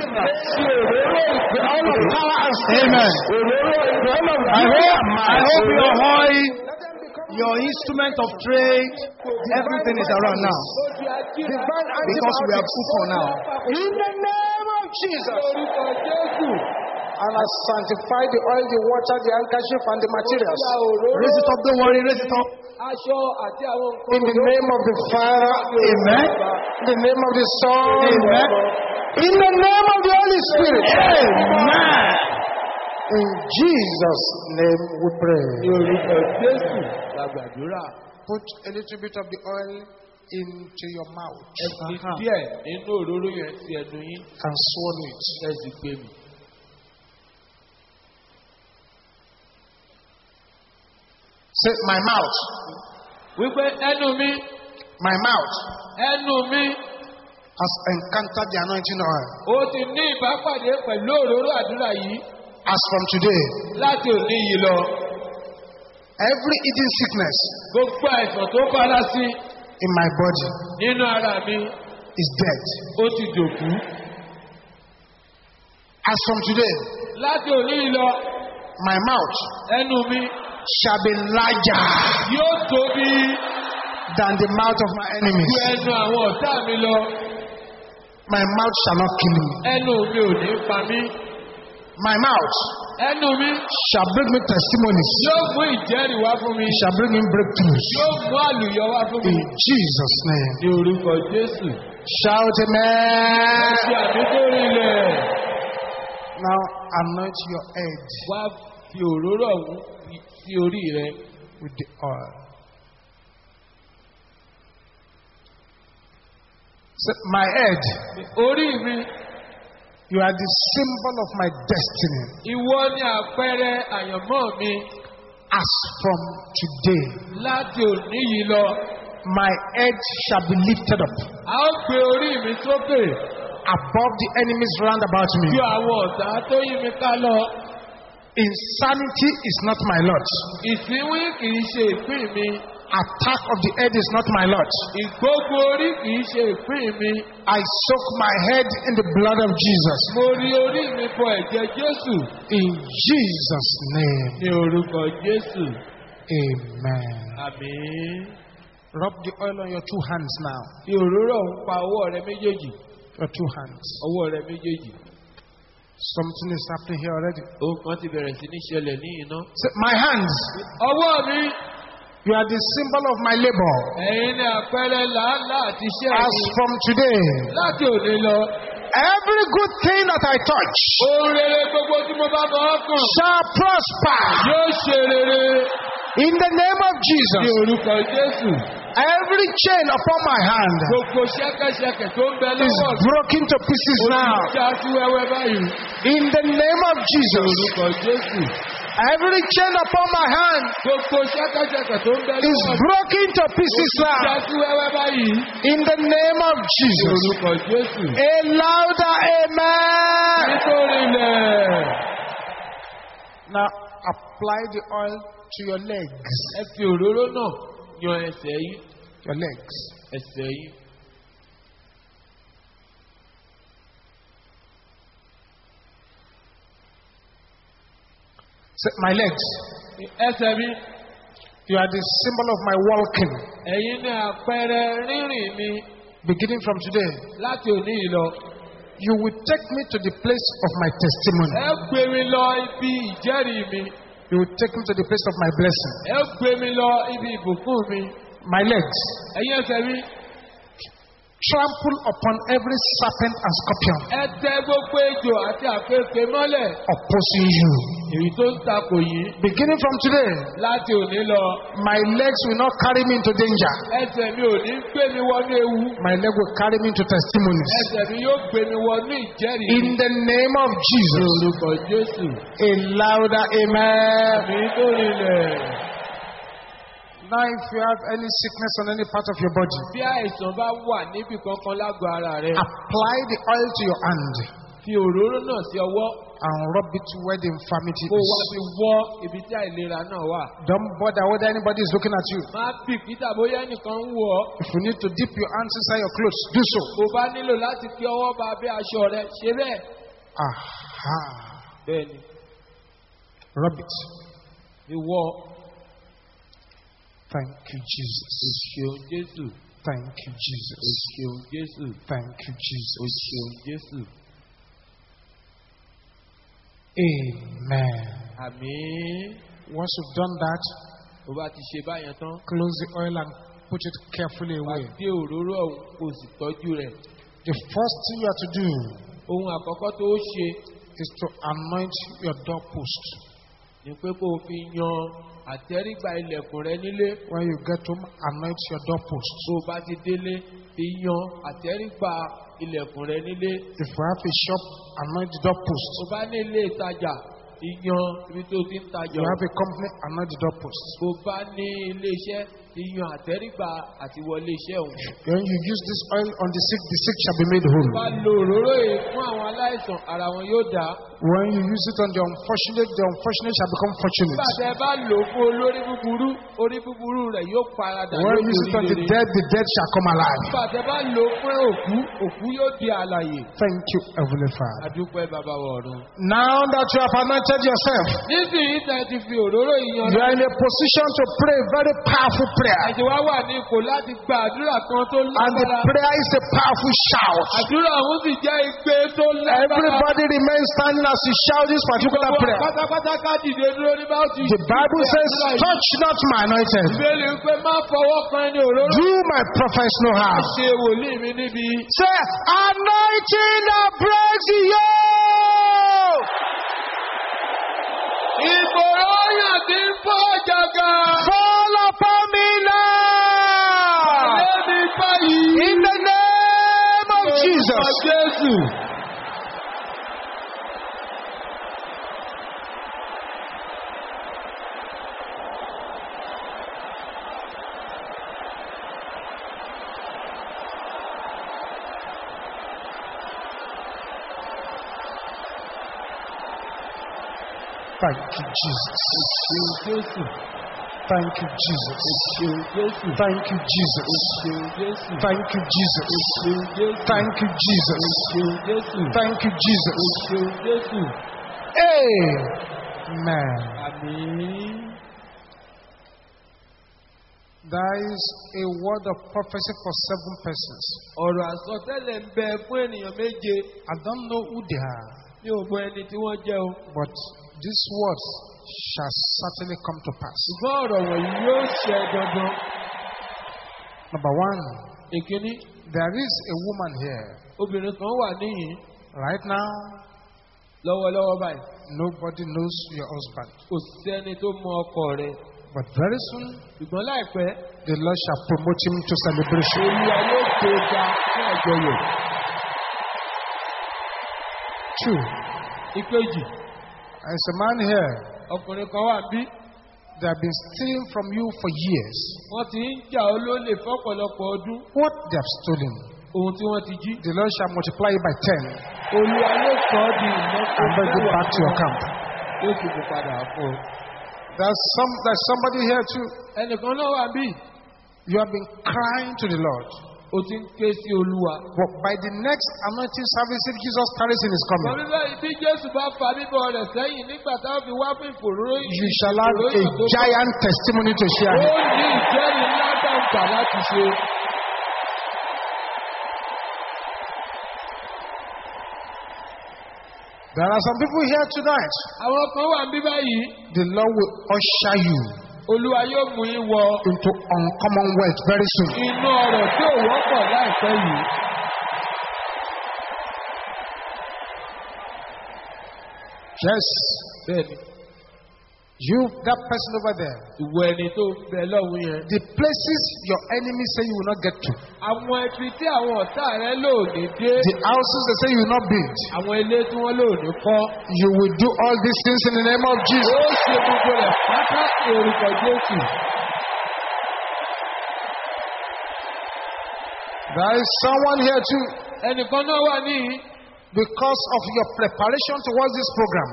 Amen. I hope, I hope your oil, Let them become your instrument of trade, everything is around now. Because we are full now. In the name of Jesus. And I sanctify the oil, the water, the handkerchief, and the materials. Raise it up, don't worry, raise it up. aṣọ àti àwọn nǹkan In the name of the Father, Amen. in the name of the Son, Amen. In the name of the Holy Spirit. Amen. In Jesus' name we pray. Put a little bit of the oil into your mouth. And swallow it. Say, My mouth, my mouth. Mi has encountered the anointing oil. ó ti ní ìbápàdé pẹ̀lú òróró àdúrà yìí As from today, láti òní yìí lọ every eating sickness gbogbo àìsàn tó fara sí in my body nínú ara mi is dead. ó ti dòkú As from today, láti òní yìí lọ my mouth ẹnu mi shall be larger yóò tóbi than the mouth of my ju enemies. ẹnu àwọn ọ̀tá mi lọ My mouth shall not kill me. ẹnu mi ò ní pa mí My mouth ẹnu mi shall bring me testimonies. yóò mú ìjẹ́rìí wá fún mi shall bring me breakthroughs. yóò mú àlùyọ wá fún mi In Jesus' name. ní orúkọ jésù Shout amen. àmì tó rinlẹ̀ Now anoint your head wá fi òróró ọ̀hún sí orí rẹ with the oil. My head, orí mi you are the symbol of my destiny. ìwọ ni àpẹẹrẹ àyànmọ́ mi As from today, láti òní yìí lọ my head shall be lifted up a ó gbé orí mi sókè above the enemies round about me. ju àwọn ọ̀tá tó yí mi ká lọ Insanity is not my lot. ìsínwín kì í ṣe ìpín mi Attack of the head is not my lot. ìgbógun orí kì í ṣe ìpín mi I soak my head in the blood of Jesus. mo rí orí mi bọ ẹ̀jẹ̀ jésù In Jesus' name, ní orúkọ jésù amen. àmín. Rub the oil on your two hands now. fi òróró ọ̀hún pa ọwọ́ rẹ méjèèjì Your two hands. ọwọ́ rẹ méjèèjì Something is happening here already. ohun kan ti bẹ̀rẹ̀ sí ní ṣẹlẹ̀ ní iná. Say, my hands, ọwọ́ mi you are the symbol of my labor. ẹ̀yin ni àpẹẹrẹ làálàá àti iṣẹ́ As from today, láti òní lọ. every good thing that I touch ohun rere gbogbo tí mo bá fọwọ́ kàn shall prosper. yóò ṣe rere In the name of ní Jesus, orúkọ jésù. every chain upon my hand gbogbo ṣẹ́kẹ́ṣẹkẹ̀ tó ń bẹ is lọ́wọ́ broken to pieces now. ti já sí wẹ́wẹ́ báyìí. In the name of ní Jesus, orúkọ jésù. Every chain upon my hand is broken to pieces now. In the name of Jesus. A louder amen. Now apply the oil to your legs. Your legs. ẹsẹ̀ yín. Say, my legs. ẹsẹ̀ mi You are the symbol of my walking. ẹ̀yin ní àpẹẹrẹ rírìn mi Beginning from today, láti òní yìí lọ. you will take me to the place of my testimony. ẹ gbé mi lọ ibi ìjẹ́rìí mi. You will take me to the place of my blessing. ẹ gbé mi lọ ibi ìbùkún mi. My legs. ẹ̀yin ẹsẹ̀ mi Trample upon every serpent and scorpion ẹ tẹ gbogbo ejò àti àkekèé mọ́lẹ̀ opposing you. èyí tó ń takò yìí Beginning from today, láti òní lọ. my legs will not carry me into danger. ẹsẹ̀ mi ò ní gbé mi wọnú ewu. My leg will carry me into testimonies. ẹsẹ̀ mi yóò gbé mi wọnú ìjẹ́rìí In the name of Jesus. orúkọ jésù. A louder amen. àmì tó rinlẹ̀. Now, if you have any sickness on any part of your body, apply the oil to your hand fi òróró náà sí ọwọ́ and rub it where the infirmity kó wá is. fi wọ́ ibi tí àìlera náà wà. Don't bother whether anybody is looking at you. má bìkítà bóyá ẹnìkan ń wọ̀ ọ́. If you need to dip your hands inside your clothes, do so. bó bá nílò láti fi ọwọ́ ba abẹ́ aṣọ rẹ ṣe bẹ́ẹ̀. Aha. Rub it. ìwọ Thank you, Jesus. jésù Thank you, Jesus. jésù Thank you, Jesus. òṣèun jésù Amen. àmín Once you've done that, tó bá ti ṣe báyẹn tán close the oil and put it carefully away. gbé òróró ọ̀hún kò sì tọ́jú rẹ̀ The first thing you have to do ohun àkọ́kọ́ tó ṣe is to anoint your doorpost. ni pé kó o fi yan àtẹ́rígbà ilẹ̀kùn rẹ nílé When you get home, anoint your doorpost. tó o bá ti délé fi yan àtẹ́rígbà ilẹ̀kùn rẹ nílé If you have a shop, anoint the doorpost. tó bá ní ilé ìtajà yan ibi tó ti ń tajà You have a company, anoint the doorpost. tó bá ní ilé iṣẹ́ fi yan àtẹ́rígbà àti wọlé iṣẹ́ òun. When you use this oil on the sick, the sick shall be made bá whole. lo òróró yìí fún àwọn aláìsàn ara wọn yóò dá. When you use it on the unfortunate, the unfortunate shall become fortunate. nígbà tẹ bá lò ó fún olórí búburú orí búburú rẹ̀ yóò paradà When you use it on the dead, the dead shall come alive. nígbà tẹ bá lò ó fún òkú òkú yóò di àlàyé. Thank you, Heavenly Father. adúpẹ́ bàbá wa ọ̀run. Now that you have anointed yourself, nísìnyí tẹ ti fi òróró yìí yan you are in a position to pray very powerful prayer. prayer. And the prayer is a powerful shout. Everybody remains standing as you shout this particular prayer. The Bible says, Touch not my anointed. Do my prophets no harm. Say, Anointing that breaks you. Fall apart. In the name of Jesus. Thank you, Jesus. Thank you, Jesus. Thank you, Jesus. Thank you, Jesus. Thank you, Jesus. Thank you, Jesus. Amen. There is a word of prophecy for seven persons. Ọ̀rọ̀ àsọtẹ́lẹ̀ ń bẹ fún ènìyàn méje. I don't know who they are, Mi ò mọ ẹni tí wọ́n jẹ́ o. but these words shall certainly come to pass. Ṣùgbọ́n ọ̀rọ̀ wọ̀nyí yóò dandan. Number one, Èkíní, there is a woman here obìnrin kan wà níyìn right now. lọ́wọ́lọ́wọ́ báyìí. Nobody knows your husband, Kò sẹ́ni tó mọ ọkọ rẹ̀. but very soon Ṣùgbọ́n láìpẹ́, the Lord shall promote him to celebration. Olúwa yóò gbé ga fún àjọyọ̀. Two, Ìkejì, there's a man here. Ọkùnrin kan wà bí. They have been stealing from you for years. Wọ́n ti ń jà olólè fọ́pọ̀lọpọ̀ ọdún. What they have stolen, Ohun tí wọ́n ti jí. the Lord shall multiply it by ten Olúwa yóò sọ ọ́ di ìlọ́po and bring it back to your camp. Yóò sì kó padà fún ọ. There's some there's somebody here too. Ẹnìkan náà wà bí. You have been crying to the Lord. O ti ń ké sí Olúwa. But by the next anointing service, Jesus carries in his coming, Bọ̀dé báyìí bí Jésù bá fa bíbọ̀ rẹ̀ sẹ́yìn nígbà táwọn fi wá fún ìfòróró you shall have a giant testimony to Ó share. ní ìjẹ́rìí ńlá gbàǹgbà láti ṣe. There are some people here tonight. Àwọn kan wà bí báyìí. The Lord will usher you Olúwa yóò mú yín wọ into uncommon wealth very soon. inú ọ̀rọ̀ tí ò wọ́pọ̀ láìpẹ́ yìí. Yes, Bẹ́ẹ̀ni, you, that person over there. ìwọ ẹni tó bẹ lọ́hùn yẹn. The places your enemies say you will not get to, Àwọn ibi tí àwọn ọ̀tá rẹ lò ní dé. the houses they say you will not build, Àwọn ilé tí wọ́n lò ní kọ́. you will do all these things in the name of Ó Jesus. ṣe gbogbo rẹ̀ pátá orúkọ Jésù. There is someone here too. Ẹnìkan náà wà níyì. Because of your preparation towards this program,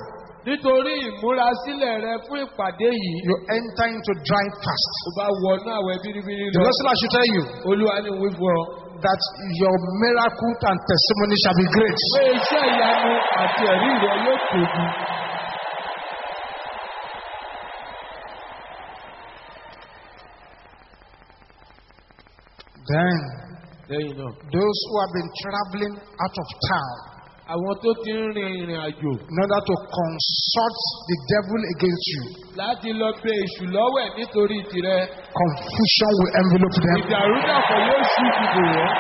Nítorí ìmúrasílẹ̀ rẹ fún ìpàdé yìí. You enter into dry fast. O bá wọnú àwẹ̀ bíríbírí lọ. The gospel should tell you. Olúwa ni wí fún. That your miracle and testimony shall be great. Pé iṣẹ́ ìyanu àti ẹ̀rí rẹ yóò tóbi. Then, there you know. those who have been traveling out of town àwọn tó ti ń rin ìrìn àjò in order to consult the devil against you, láti lọ bẹ èṣù lọ́wẹ̀ nítorí tirẹ̀ confusion will envelope them. ìdàrúdàpọ̀ yóò ṣú ìdìbò wọ́n.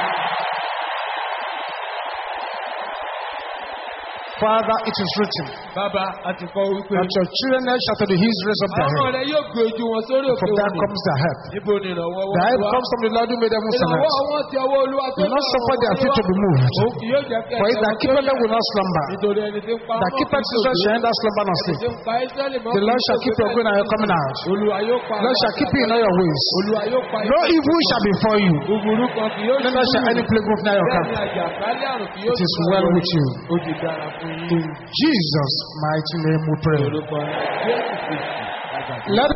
Father, it is written bàbá kọ́ wípé that your children shall to the hills raise up their àwọn head. rẹ̀ yóò gbé ojú wọn sórí òkè From there comes their help. níbo ni ìrànwọ́ wọn Their help comes from the Lord who made heavens and ìrànwọ́ earth. wọn ti ọwọ́ olúwa tó Will not suffer their feet to be moved. òun kì yóò jẹ́ kẹ́ For he that keepeth them will not slumber. nítorí ẹni tí ń pa That ọmọ kì í Israel shall neither slumber nor ẹni sleep. The Lord shall keep your going and your coming out. olúwa yóò pa The Lord shall keep you in all your ways. olúwa yóò pa No evil shall befall you. búburú kan kì yóò Neither shall any plague move near your camp. It is well with you. ó ti dára fún yín In Jesus' mighty name we pray. Let